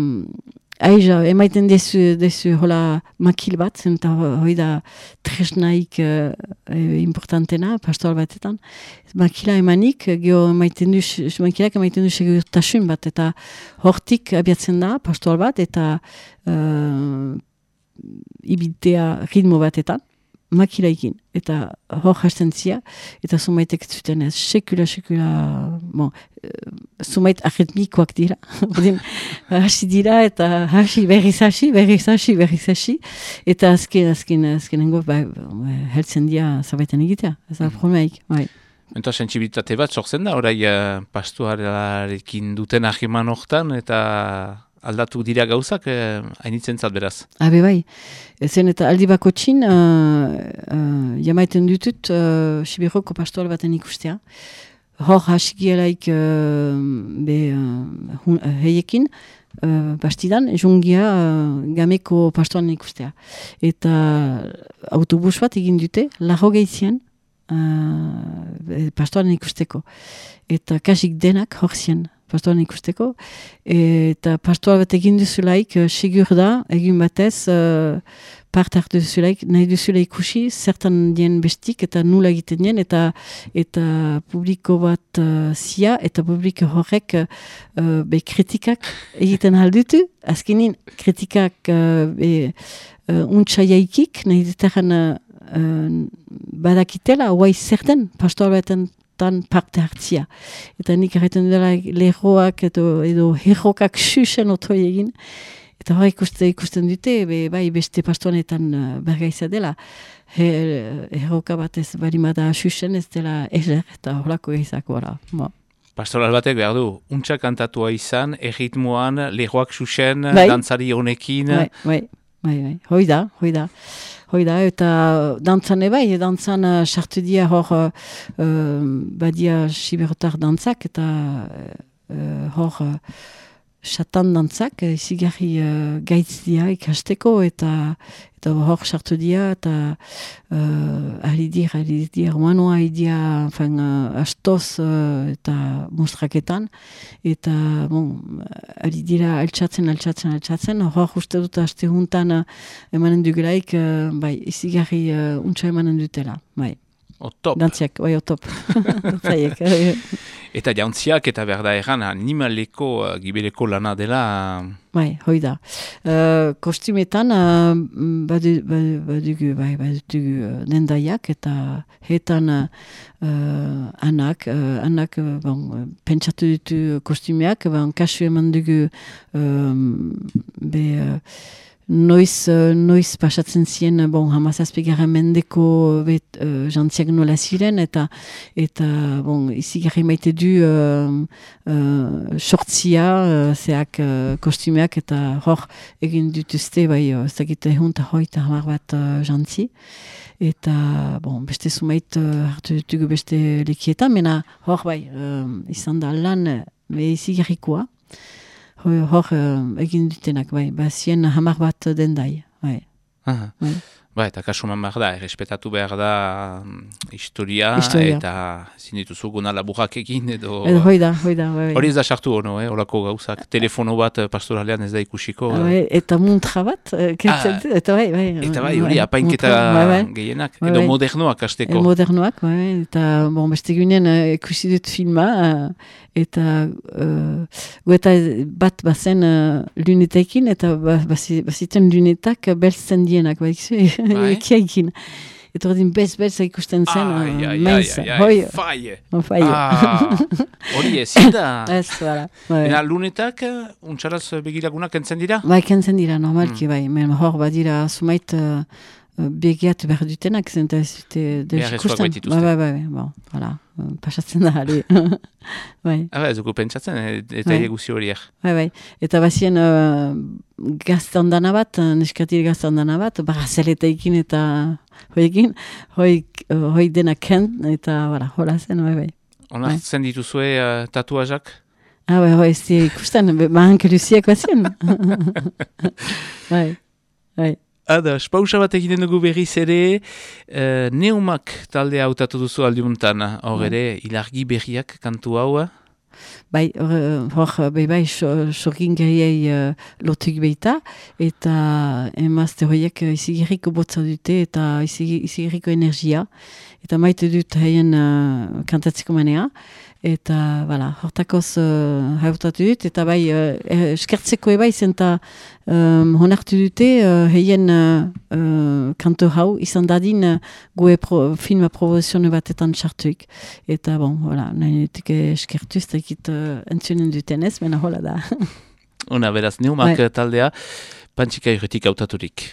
Aiza, emaiten dezu, dezu hola makil bat, zenta hoi da tresnaik uh, importantena, pastoral batetan. Makila emanik, geho emaiten du, makilak emaiten du segurtasun bat, eta hortik abiatzen da, pastoral bat, eta uh, ibitea ritmo batetan makilaikin, eta hor hasten zia, eta zumaitek zuten ez, sekula, sekula, bon, zumait arritmikoak dira, hasi dira, eta hasi, berriz hasi, berriz hasi, berriz hasi, eta azken, azken, azken, engo, ba, heltzen dira zabaiten egitea, ez da problemaik, bai. Eta sensibilitate bat sortzen da, orai uh, pastuarekin duten ahiman hortan, eta aldatu dira gauzak, eh, hainitzen zat beraz. Habe bai, zen eta aldi bako txin, uh, uh, jamaiten dutut, uh, Sibiroko pastoal baten ikustea. Hor hasikielaik uh, be uh, heiekin, uh, bastidan, jungia uh, gameko pastoan ikustea. Eta autobus bat egin dute, laho gehizian, uh, pastoaren ikusteko. Eta kasik denak hor zien pastoaren ikusteko. eta pastoa bat egin duzulaik, uh, sigur da, egin batez, uh, parte hartu duzulaik, nahi duzula ikusi, zertan dien bestik, eta nula egiten dien, eta eta publiko bat uh, eta publiko horrek uh, be kritikak egiten aldutu. Azkenin, kritikak uh, be, uh, untsa jaikik, nahi dutaren uh, badakitela, guai zerten, pastoa baten tan parte hartzia. Eta nik erraiten dela lehoak edo, edo herrokak susen otoi egin. Eta hori ikusten, ikusten dute, be, bai beste pastoanetan uh, bergaiza dela. Her, herroka bat ez barimada susen ez dela ezer eta horako gaizako ora. Bo. Pastoral batek behar du, untsa kantatua izan, erritmoan, lehoak susen, Bai. dantzari honekin. Bai, bai, bai, bai. Hoi da, hoi da. Hoi da, eta dantzan ebai, dantzan uh, sartu dia hor uh, badia siberotar dantzak, eta uh, hor uh, xatan dantzak, uh, izigarri uh, gaitz ikasteko, eta eta hor sartu dia, eta uh, ari dir, ari dir, manoa idia, enfin, uh, astoz uh, eta mustraketan, eta, bon, ari dira altxatzen, altxatzen, altxatzen, hor uste dut aste juntan uh, emanen dugulaik, uh, bai, izigarri uh, untsa emanen dutela, bai. O top. Dantziak, bai, otop. Dantzaiek, bai. Eta jauntziak eta berda erran animaleko, uh, gibeleko lana dela. Bai, hoi da. Uh, kostumetan, uh, badu, badu, badugu, bai, badugu uh, dendaiak eta hetan uh, anak, uh, anak, uh, bon, pentsatu ditu kostumeak, bon, kasu eman dugu um, be, uh, noiz, uh, noiz pasatzen zien, bon, hamazazpigarren mendeko bet, uh, jantziak nola ziren, eta eta bon, izigarri maite du uh, uh, sortzia, uh, zeak uh, kostumeak, eta hor egin dituzte, bai, uh, ehun eta hoita hamar bat uh, jantzi. Eta, bon, beste sumait uh, hartu ditugu beste lekietan, mena hor bai, um, izan da lan, uh, be izigarrikoa. Hor, uh, egin dutenak, bai, bazien hamar bat dendai, bai. Aha. Bai. Ba, eta kasuman behar da, errespetatu behar da mm, historia, Historia. eta zin dituzu guna laburrak egin edo... Edo, hoi da, hoi da, bai, bai. Hori ez da sartu ono, eh, horako gauzak. Telefono bat eh, pastoralean ez da ikusiko. Ah, eh. bai, eta muntra bat, eh, du, eta bai, bai. Eta bai, hori, apainketa bai, bai. gehienak, Bai, edo bai. modernoak E, asteko. modernoak, bai, bai, eta, bon, beste gunean uh, ikusi dut filma, eta uh, gueta bat bazen uh, lunetekin, eta ba, baziten lunetak beltzen dienak, bai, Bai. ekiaikin. Eta ordin bez-bez ikusten zen, Ai, uh, ai, ai, maiz, ai, ai, hoi, faie. hoi, Ah, hori ezin da. ez, voilà, bai. Ena lunetak, eh, untxaraz begiragunak entzen dira? Bai, kentzen dira, normalki, Hmm. bai. Men hor badira sumait uh, uh, begiat behar dutenak, zenta ez dute Beharrezkoak baitituzte. Bai, bai, bai, bon, voilà. Pasatzen da, ali. bai, Ah, ez dugu pentsatzen, eta Bai. eguzi horiek. bai, bai. Eta bazien uh, gaztandana bat, uh, neskatil gaztandana bat, barazeleteekin eta hoiekin, hoi, uh, hoi dena ken, eta, voilà, hola zen, bai, bai. Onartzen dituzue uh, tatuazak? Ah, bai, bai, ez ikusten, be- ba, hanke luziak bazien. bai, bai. Ada, spausa bat egiten dugu berriz ere, uh, neumak taldea hautatu duzu aldiuntan, hor Bai. ere, ilargi berriak kantu hau, eh? Bai, hor, bai, bai, so- sorgin gehiai uh, lotuk beita, eta emazte horiek izigirriko botza dute, eta izigirriko energia, eta maite dut haien uh, kantatzeko manea, eta, voilà, hortakoz uh, hautatu dut, eta bai, uh, eskertzeko ebai zenta um, honartu dute uh, haien uh, uh, kanto hau, izan dadin uh, gue pro, filma promozione batetan txartuik. Eta, bon, voilà, nahi nutik eskertu, ez dakit uh, entzunen dutenez, mena hola da. Ona, beraz, neumak Bai. taldea, pantxika irretik hautaturik.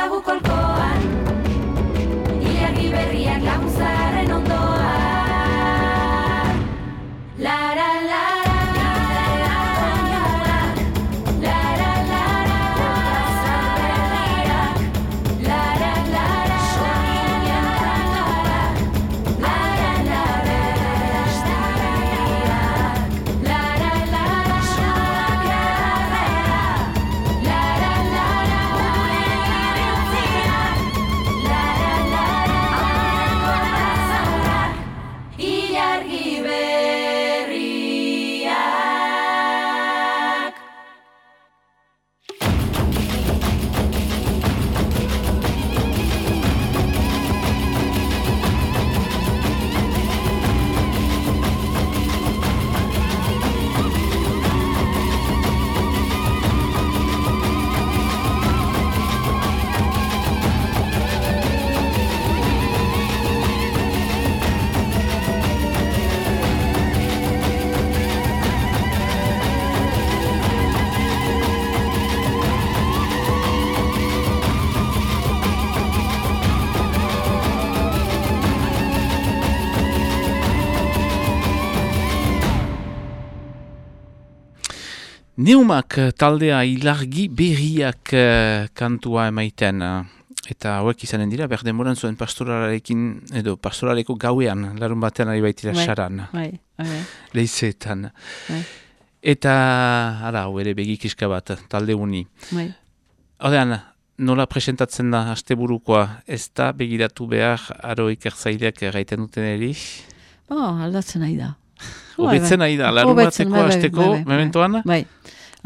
Sabucolco. Neumak eh, taldea ilargi berriak eh, kantua emaiten. eh, Eta hauek izanen dira, behar denboran zuen pastoralarekin, edo pastoraleko gauean, larun batean ari baitira Bai. saran, Bai, bai, leizeetan. bai, Eta, ara, hau ere begikiska bat, talde uni. bai. Horrean, nola presentatzen da asteburukoa, ez da begiratu behar aro ikertzaileak gaiten duten eri? Oh, aldatzen nahi da. Bai, bai. Hobetzen nahi da, larun bateko bai. mementoan? Bai,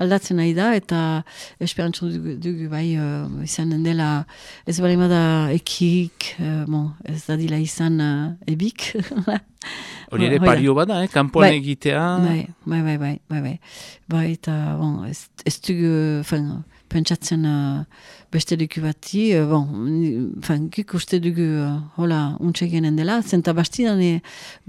aldatzen nahi da, eta esperantzu dugu, dugu bai, uh, izanen dela, ez bali da ekik, uh, bon, ez da dila izan uh, ebik. Hori ere pario bada, eh? kanpoan Bai. egitea. bai, bai, bai, bai, bai, bai. Bai, eta, bon, ez, ez dugu, fin, pentsatzen uh, beste dugu bati, uh, bon, guk uste dugu, uh, hola, untxe genen dela, zenta bastidan e,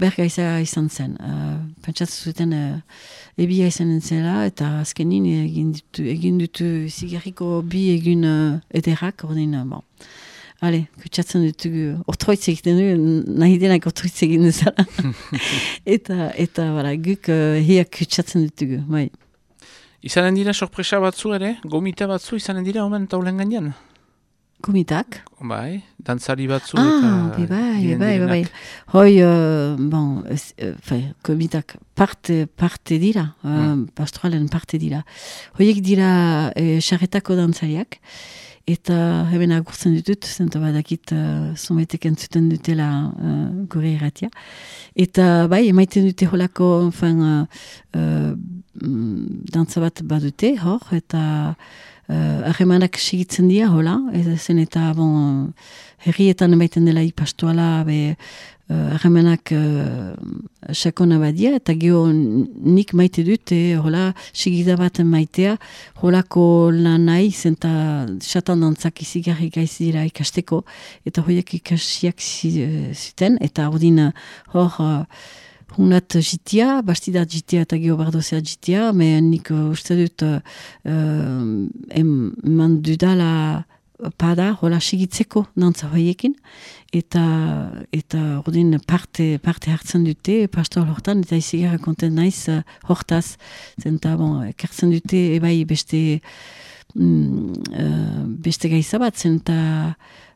bergaiza izan zen. Uh, pentsatzen zuten uh, ebia izan zela, eta azkenin egin ditu, egin dutu zigarriko bi egin uh, ederrak, ordin, uh, bon. Ale, kutsatzen ditugu, ortroitz egiten du, nahi denak ortroitz egin duzala. eta, eta, bara, guk uh, hiak kutsatzen ditugu, bai. Izanen dira sorpresa batzu ere, gomita batzu izanen dira omen taulen gainean. Komitak? Bai, dantzari batzu Ah, eta... bai, bai, bai. Hoi, uh, bon, uh, fai, komitak parte, parte dira, uh, pastoralen parte dira. Hoiek dira eh, xarretako dantzariak, eta hemen agurtzen ditut, zenta badakit uh, zumetek entzuten dutela uh, gure irratia. Eta bai, emaiten dute holako, enfin, uh, uh, mm, dantza bat badute, hor, eta uh, harremanak segitzen dira, hola, ez zen eta, bon, herrietan emaiten dela ipastoala, be, uh, harremanak uh, sakona badia, eta geho nik maite dut, e, hola, segida bat maitea, holako lan nahi, zenta xatan dantzak izigarri gaiz dira ikasteko, eta horiek ikasiak zuten, eta ordin hor, uh, Hunat jitia, bastidat jitia eta geobardozea jitia, me nik uste dut uh, em- eman dudala pada, hola segitzeko dantza hoiekin, eta eta ordin parte, parte hartzen dute pastor hortan, eta izigarra konten naiz uh, hortaz, zenta bon, ekartzen dute ebai beste mm, uh, beste gaiza bat, zenta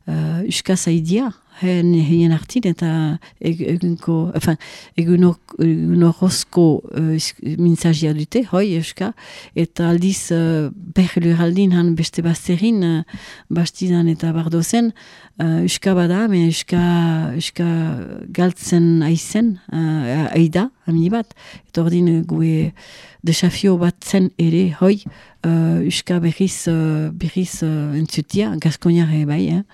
uh, uskaz haidia, hen, hien artin eta eg- egunko, enfin, egunok- egunorozko uh, mintzagia dute, hoi euska, eta aldiz uh, berrelur aldin han beste bazterin, uh, bastidan eta bardozen, uh, euska bada, me euska, euska galtzen aizen, uh, aida, amini bat, eta ordin gue desafio bat zen ere, hoi, uh, euska berriz, uh, berriz uh, entzutia, gaskoniare bai, eh?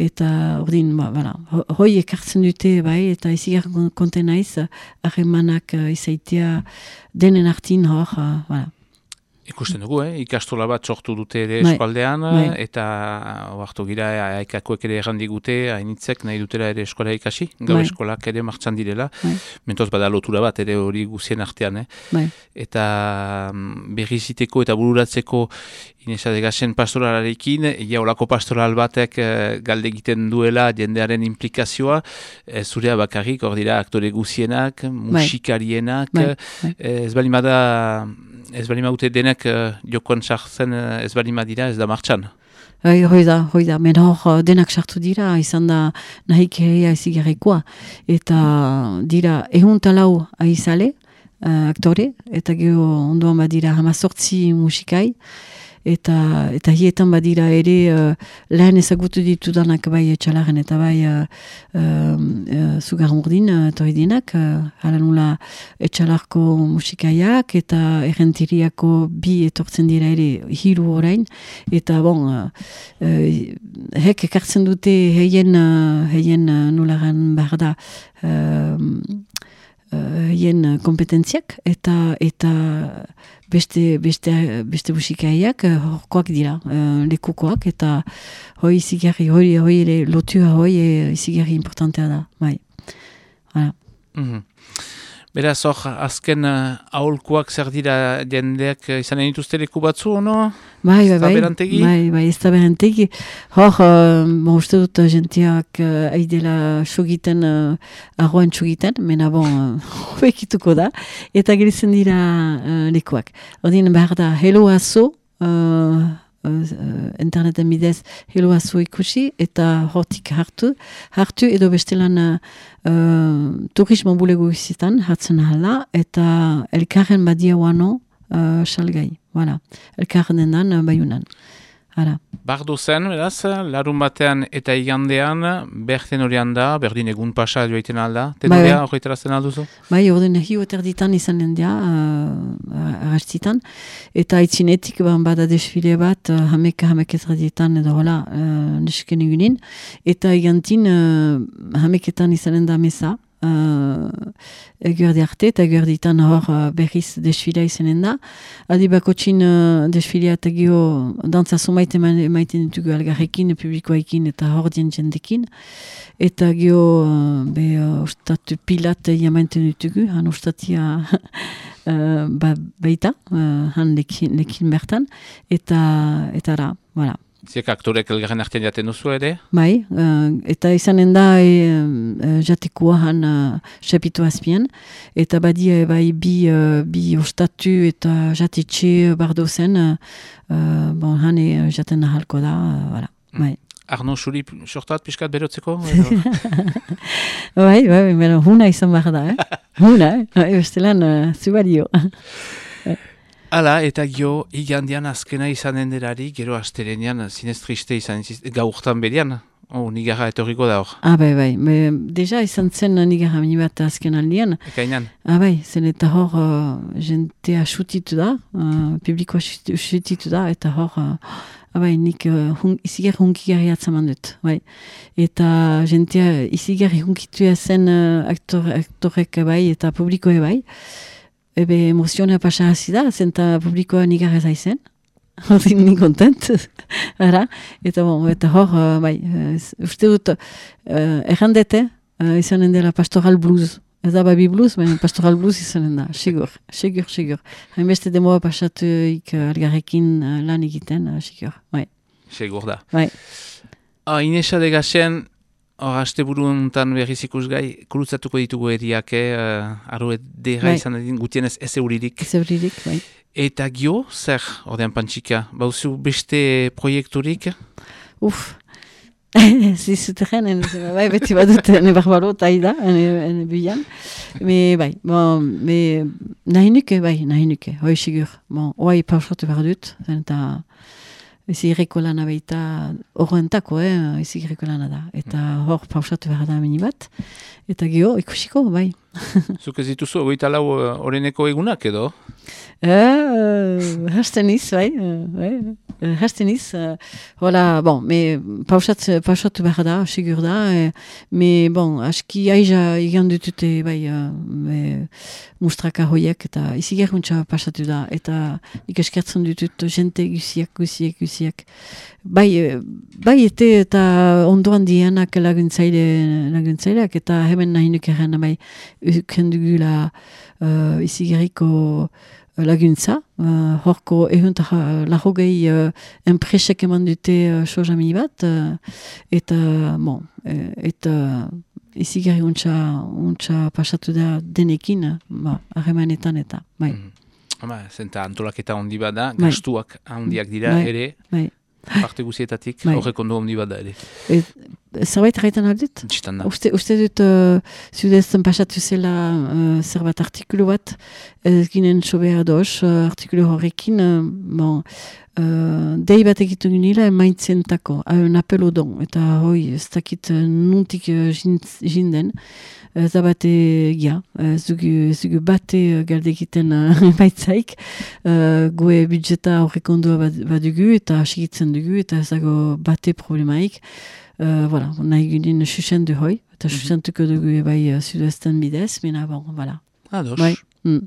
Eta ordin, ba, ho- hoi ekartzen dute bai, eta izigar konten naiz, harremanak uh, izaitea denen artin hor, uh, voilà. Ikusten dugu, eh? ikastola bat sortu dute ere Bai. eskualdean, Bai. eta oartu gira aikakoek ere errandigute, hainitzek nahi dutela ere eskola ikasi, gau Bai. eskolak ere martxan direla, Bai. mentoz bada lotura bat ere hori guzien artean, eh? Bai. eta mm, berriziteko eta bururatzeko Inesa de Gasen pastoralarekin, ja olako pastoral batek eh, galde egiten duela jendearen implikazioa, eh, zurea bakarrik, hor dira aktore guzienak, musikarienak, Bai, bai. eh, ez bali bada, ez bali maute denek jokoan sartzen ez bali dira ez da martxan. Bai, hoi da, hoi da, men hor denak sartu dira, izan da nahik heia ezigarrikoa. Eta dira, ehun talau aizale, uh, aktore, eta gero ondoan badira hamazortzi musikai, eta eta hietan badira ere uh, lehen ezagutu ditudanak bai etxalaren eta bai uh, um, uh, zugar urdin uh, etorri dinak, uh, hala nula etxalarko musikaiak eta errentiriako bi etortzen dira ere hiru orain, eta bon, uh, uh, hek ekartzen dute heien, uh, heien uh, nularan behar da, uh, hien kompetentziak eta eta beste beste beste musikaiak uh, horkoak dira uh, lekukoak eta hoi izigarri hoi hoi ere lotua hoi izigarri importantea da bai Hala. Mhm. Beraz, hor, azken uh, aholkuak zer dira jendeak uh, izan dituzte leku batzu, ono? Bai, bai, bai, berantegi? bai, bai, ez da berantegi. Hor, uh, bon, uste dut jenteak uh, aidela sogiten, uh, arroan sogiten, mena bon, uh, da, eta geritzen dira uh, lekuak. Ordin behar da, hello aso, uh, uh, interneten bidez hello aso ikusi, eta hortik hartu, hartu edo bestelan uh, uh, turismo bulego izitan, hartzen ahala, eta elkarren badia wano, uh, salgai, voilà. Elkarren dendan, uh, baiunan. Hala. Bardo zen, beraz, larun batean eta igandean, berten horian da, berdin egun pasa joaiten alda, Bai, tenoria bai. horretarazten alduzu? Bai, orden hiu eterditan izan den dia, uh, arrastitan, eta aitzinetik ban bada desfile bat, uh, hameka hamek eterdietan edo hola, uh, nesken egunin, eta igantin uh, hameketan izanen da mesa, uh, eguerdi arte, eta eguerditan hor uh, berriz desfilea izanen da. Aldi bakotxin uh, desfilea eta gio dantza somait eman- emaiten ditugu algarrekin, publikoekin eta hor dien jendekin. Eta gio uh, be uh, ustatu pilat jamaiten ditugu, han ustatia uh, ba, baita, uh, han lekin, lekin bertan, eta, eta ra, voilà. Ziek aktorek elgarren artean jaten duzu ere? Bai, uh, eta izanen da e, uh, jatekoa han uh, sepitu azpian, eta badia bai bi, uh, bi ostatu eta jatetxe bardo zen, uh, bon, han e, jaten nahalko da, uh, voilà. bai. Arno Xuri sortat pixkat berotzeko? Bai, bai, bai, bera, huna izan behar da, eh? Huna, eh? Bai, Bestelan, uh, zubario. Hala, eta gio, igandian azkena izan denderari, gero asterenean zinez triste izan gaurtan berian. Oh, nigarra etorriko da hor, ah, bai, bai, be, deja izan zen nigar hamini bat azken aldian, ekainan. Ah bai, zen eta hor uh, jentea xutitu da, uh, publikoa xutitu da, eta hor, uh, ah bai, nik uh, hun, izigar hunkigarri atzaman dut, bai. Eta jentea izigarri hunkitu zen uh, aktor, aktorek bai, eta publikoa bai. Ebe emozionea pasa hasi da, zen eta publikoa nigar ez aizen. Ordin ni kontent, ara, eta bon, eta hor, uh, bai, uh, uste dut, uh, errandete, uh, izanen dela pastoral blues. Ez da baby blues, baina pastoral blues izanen da, sigur, sigur, sigur. Hainbeste demoa pasatuik uh, algarrekin uh, lan egiten, uh, sigur, bai, Segur da. bai. Ah, Inesa de Gasen, hor haste buruntan berriz ikusgai, kurutzatuko ditugu eriak, eh? Uh, Arro edera Bai. izan edin gutienez ez euririk. Zebririk, bai. Eta gio, zer, ordean pantxika, bauzu beste proiekturik? Uf, Zizuteren, bai, beti badut, ene barbaro, taida, ene, ene bilan. Me, bai, bon, me, nahi nuke, bai, nahi nuke, hoi sigur. Bon, oai pausatu behar dut, zen eta ezi irreko lana baita horrentako, eh, ezi irreko lana da. Eta hor pausatu behar da mini bat. Eta gio, ikusiko, bai. Zuk ez dituzu, goita lau eh, oreneko egunak edo? Uh, hasten iz, bai, bai, uh, hasten iz, uh, hola, bon, me pausat, pausatu behar da, sigur da, eh, me, bon, aski aiza igan dutute, bai, me, mustraka hoiek, eta izi gerruntza pasatu da, eta nik eskertzen jente guziak, guziak, guziak. Bai, bai, ete eta ondoan dianak laguntzaile, laguntzaileak, eta hemen bai, ukendugula uh, izi gerriko laguntza, uh, horko ehunta lagogei uh, enpresek eman dute uh, sojami bat, uh, eta, bon, uh, eta izigarri untxa, untxa pasatu da denekin, uh, ba, harremanetan eta, bai, Hama, zenta antolaketa handi bada, Bai. gastuak handiak dira Bai. ere, bai. parte guzietatik, Bai. horrek ondo handi bada ere. Zerbait erraitan aldut? Txistan da. Uste, uste dut uh, zudezten pasatu zela uh, zerbat artikulu bat, ez ginen sobe ados uh, artikulu horrekin, uh, bon, uh, dei bat egitu ginila emaintzentako, un apel odon, eta hoi, ez dakit nuntik uh, jin- jinden, ez da bate gia, ez dugu, dugu bate uh, galdekiten uh, emaitzaik, uh, gue budjeta horrek ondua bad- badugu, eta sigitzen dugu, eta ez dago bate problemaik, Uh, voilà, nahi ginen susendu hoi, eta Mhm. susentuko dugu bai uh, sud-esten bidez, mena bon, voilà. Ados. Bai. Mm.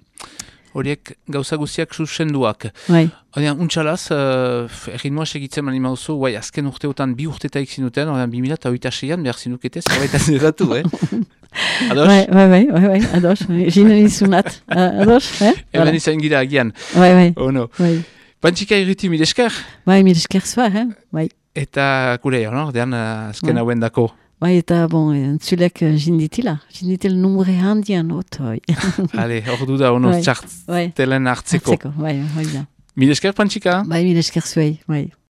Horiek gauza guziak susenduak. Bai, Horian, untxalaz, uh, erritmoa segitzen mani mauzu, guai, azken urteotan bi urtetaik zinuten, horian, 2000 eta oita seian, behar zinukete, zerbait azeratu, eh? Ados? bai, bai, bai, bai, bai, ados, jinen izunat, ados, eh? Hemen Voilà. izan gira agian, Bai, bai, ono. bai, Pantxika irriti milesker, bai, mire esker zuar, eh? Bai, eta gure, no? Ordean, uh, azken Bai. hauen dako. bai, eta bon, entzulek uh, jinditila, jinditil numere handian, ot, bai, Ale, hor du da, ono, Bai. txartelen bai, hartzeko. hartzeko, bai, bai, da. Milesker, Pantxika? Bai, mire esker zuei, bai.